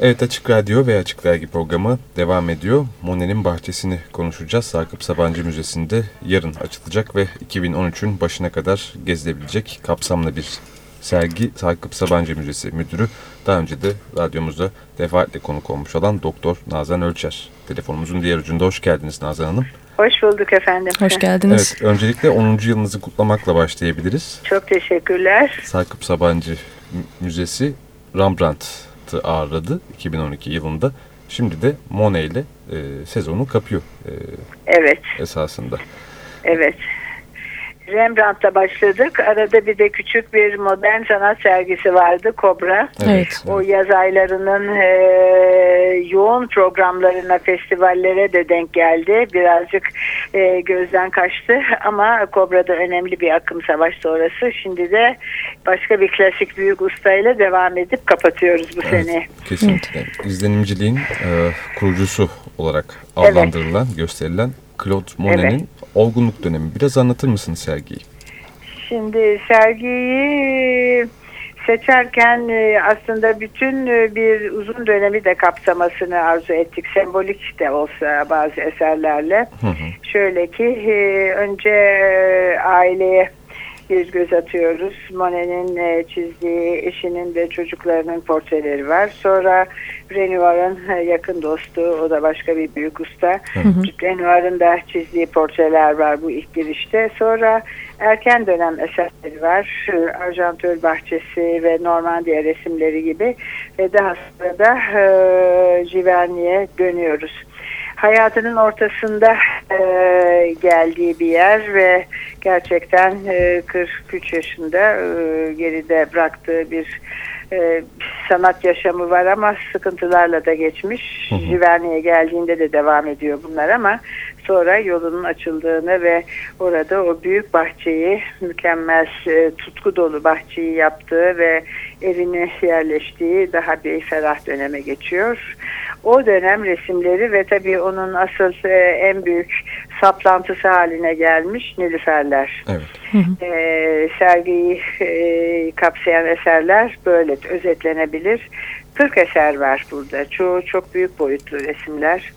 Evet Açık Radyo ve Açık Dergi programı devam ediyor. Monet'in bahçesini konuşacağız. Sakıp Sabancı Müzesi'nde yarın açılacak ve 2013'ün başına kadar gezilebilecek kapsamlı bir sergi. Sakıp Sabancı Müzesi Müdürü daha önce de radyomuzda defaatle konuk olmuş olan Doktor Nazan Ölçer. Telefonumuzun diğer ucunda hoş geldiniz Nazan Hanım. Hoş bulduk efendim. Hoş geldiniz. Evet, öncelikle 10. yılınızı kutlamakla başlayabiliriz. Çok teşekkürler. Sakıp Sabancı Müzesi Rembrandt'ı ağırladı 2012 yılında. Şimdi de Monet ile e, sezonu kapıyor e, Evet, esasında. evet. Rembrandt'la başladık. Arada bir de küçük bir modern sanat sergisi vardı, Kobra. Evet. O yaz aylarının e, yoğun programlarına, festivallere de denk geldi. Birazcık e, gözden kaçtı ama Kobra'da önemli bir akım savaş sonrası. Şimdi de başka bir klasik büyük ustayla devam edip kapatıyoruz bu Evet, sene. kesinlikle. İzlenimciliğin e, kurucusu olarak adlandırılan, gösterilen Claude Monet'in olgunluk dönemi. Biraz anlatır mısınız sergiyi? Şimdi sergiyi seçerken e, aslında bütün e, bir uzun dönemi de kapsamasını arzu ettik. Sembolik de olsa bazı eserlerle. Hı hı. Şöyle ki e, önce aileye bir göz atıyoruz. Monet'in e, çizdiği eşinin ve çocuklarının portreleri var. Sonra Renoir'ın e, yakın dostu, o da başka bir büyük usta. Renoir'ın da çizdiği portreler var bu ilk girişte. Sonra erken dönem eserleri var. Arjantöl Bahçesi ve Normandiya resimleri gibi. Ve daha sonra da e, Giverny'e dönüyoruz hayatının ortasında e, geldiği bir yer ve gerçekten e, 43 yaşında e, geride bıraktığı bir e, sanat yaşamı var ama sıkıntılarla da geçmiş. Hı geldiğinde de devam ediyor bunlar ama sonra yolunun açıldığını ve orada o büyük bahçeyi mükemmel e, tutku dolu bahçeyi yaptığı ve evine yerleştiği daha bir ferah döneme geçiyor. O dönem resimleri ve tabii onun asıl e, en büyük saplantısı haline gelmiş Nilüferler. Evet. E, sergiyi e, kapsayan eserler böyle özetlenebilir. 40 eser var burada. Çoğu çok büyük boyutlu resimler.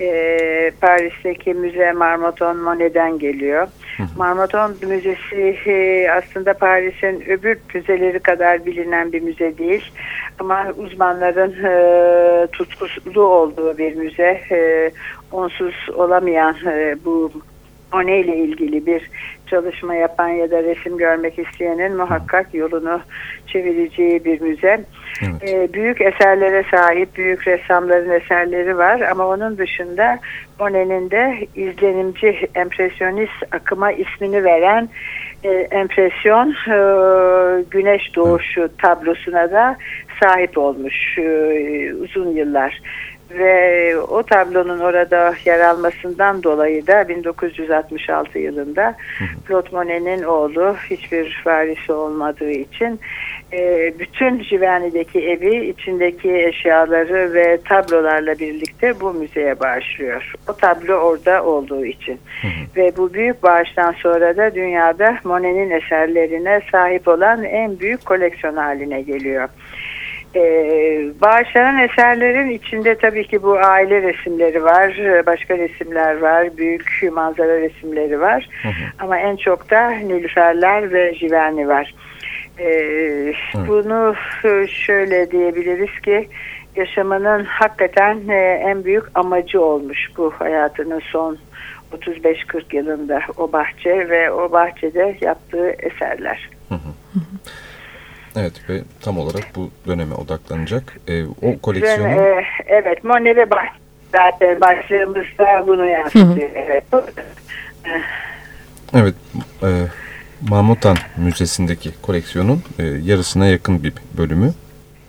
E, Paris'teki müze Marmotton Monet'den geliyor. Marmotton Müzesi e, aslında Paris'in öbür müzeleri kadar bilinen bir müze değil. Ama uzmanların e, tutkusu olduğu bir müze. E, onsuz olamayan e, bu Monet ile ilgili bir çalışma yapan ya da resim görmek isteyenin muhakkak yolunu çevireceği bir müze. Evet. Ee, büyük eserlere sahip büyük ressamların eserleri var ama onun dışında Monet'in de izlenimci empresyonist akıma ismini veren e, empresyon e, güneş doğuşu tablosuna da sahip olmuş e, uzun yıllar ve o tablonun orada yer almasından dolayı da 1966 yılında Claude Monet'in oğlu hiçbir varisi olmadığı için e, bütün Giverny'deki evi içindeki eşyaları ve tablolarla birlikte bu müzeye bağışlıyor. O tablo orada olduğu için. Ve bu büyük bağıştan sonra da dünyada Monet'in eserlerine sahip olan en büyük koleksiyon haline geliyor. Ee, bağışlanan eserlerin içinde tabii ki bu aile resimleri var, başka resimler var, büyük manzara resimleri var. Ama en çok da Nilüferler ve Giverny var. Ee, Bunu şöyle diyebiliriz ki yaşamının hakikaten e, en büyük amacı olmuş bu hayatının son 35-40 yılında o bahçe ve o bahçede yaptığı eserler. Evet ve tam olarak bu döneme odaklanacak. E, o koleksiyonu... E, evet, Monet ve Bahçe zaten başlığımızda bunu yansıtıyor. Evet. Evet, e, Mahmutan Müzesi'ndeki koleksiyonun e, yarısına yakın bir bölümü.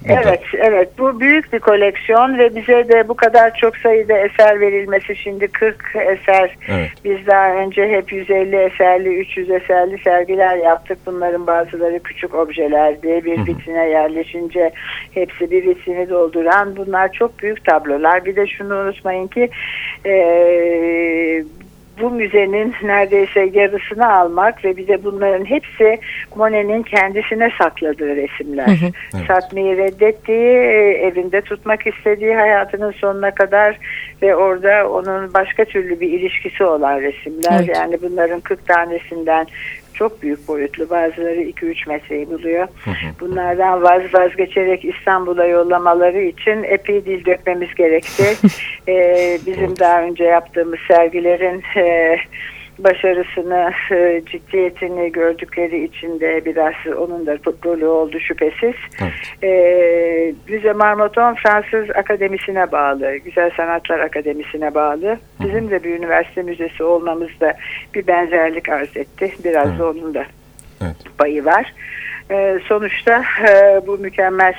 Burada. Evet, evet. Bu büyük bir koleksiyon ve bize de bu kadar çok sayıda eser verilmesi şimdi 40 eser. Evet. Biz daha önce hep 150 eserli, 300 eserli sergiler yaptık. Bunların bazıları küçük objelerdi. Bir vitrine yerleşince hepsi bir vitrini dolduran. Bunlar çok büyük tablolar. Bir de şunu unutmayın ki eee bu müzenin neredeyse yarısını almak ve bir de bunların hepsi Monet'in kendisine sakladığı resimler. Hı hı. Evet. Satmayı reddettiği, evinde tutmak istediği hayatının sonuna kadar ve orada onun başka türlü bir ilişkisi olan resimler. Evet. Yani bunların 40 tanesinden çok büyük boyutlu. Bazıları 2-3 metreyi buluyor. Bunlardan vaz vazgeçerek İstanbul'a yollamaları için epey dil dökmemiz gerekti. ee, bizim daha önce yaptığımız sergilerin e, başarısını, e, ciddiyetini gördükleri için de biraz onun da rolü oldu şüphesiz. Evet. E, Müze Marmoton Fransız Akademisi'ne bağlı, Güzel Sanatlar Akademisi'ne bağlı. Bizim de bir üniversite müzesi olmamız da bir benzerlik arz etti. Biraz evet. da onun da evet. payı var. E, sonuçta e, bu mükemmel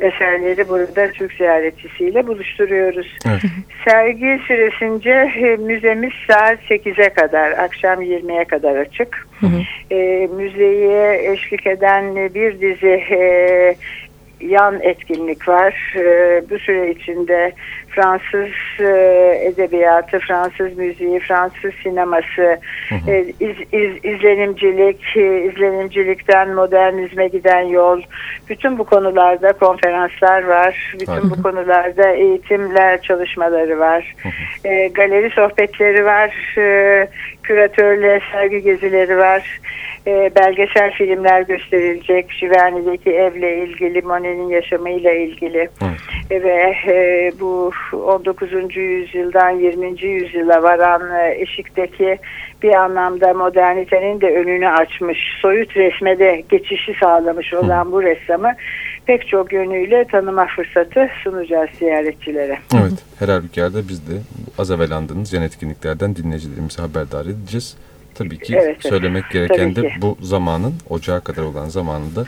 eserleri burada Türk ziyaretçisiyle buluşturuyoruz. Evet. Sergi süresince e, müzemiz saat 8'e kadar, akşam 20'ye kadar açık. Hı hı. E, müzeye eşlik eden bir dizi e, yan etkinlik var. E, bu süre içinde Fransız e, edebiyatı, Fransız müziği, Fransız sineması, hı hı. E, iz, iz, izlenimcilik, e, izlenimcilikten modernizme giden yol, bütün bu konularda konferanslar var. Bütün hı bu konularda eğitimler çalışmaları var. E, galeri sohbetleri var, e, küratörle sergi gezileri var e, belgesel filmler gösterilecek. Şivani'deki evle ilgili, Monet'in yaşamıyla ilgili evet. ve e, bu 19. yüzyıldan 20. yüzyıla varan e, eşikteki bir anlamda modernitenin de önünü açmış, soyut resme de geçişi sağlamış olan Hı. bu ressamı pek çok yönüyle tanıma fırsatı sunacağız ziyaretçilere. Evet, her halükarda biz de az evvel andığınız yan etkinliklerden dinleyicilerimizi haberdar edeceğiz. Tabii ki evet, söylemek evet. gereken de bu zamanın, ocağa kadar olan zamanında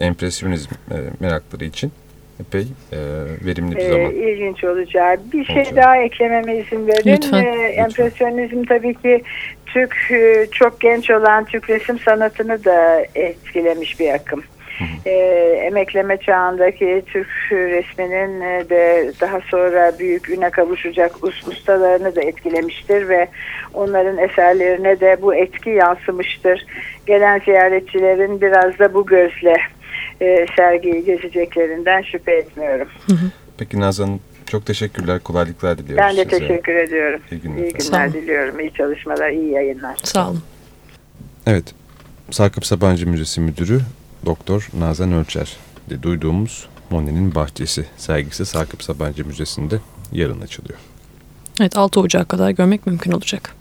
empresyonizm e, merakları için epey e, verimli bir ee, zaman. Ee, ilginç olacağı. Bir şey olacak. daha eklememe izin verin. Lütfen. Ee, empresyonizm Lütfen. tabii ki Türk e, çok genç olan Türk resim sanatını da etkilemiş bir akım. E, emekleme çağındaki Türk resminin e, de daha sonra büyük üne kavuşacak ustalarını da etkilemiştir ve onların eserlerine de bu etki yansımıştır. Gelen ziyaretçilerin biraz da bu gözle e, sergiyi gezeceklerinden şüphe etmiyorum. Peki Nazan çok teşekkürler, kolaylıklar diliyoruz Ben de size. teşekkür ediyorum. İyi günler, iyi günler diliyorum, iyi çalışmalar, iyi yayınlar. Sağ olun. Evet, Sakıp Sabancı Müzesi Müdürü Doktor Nazan Ölçer de duyduğumuz Monet'in Bahçesi sergisi Sakıp Sabancı Müzesi'nde yarın açılıyor. Evet 6 Ocak'a kadar görmek mümkün olacak.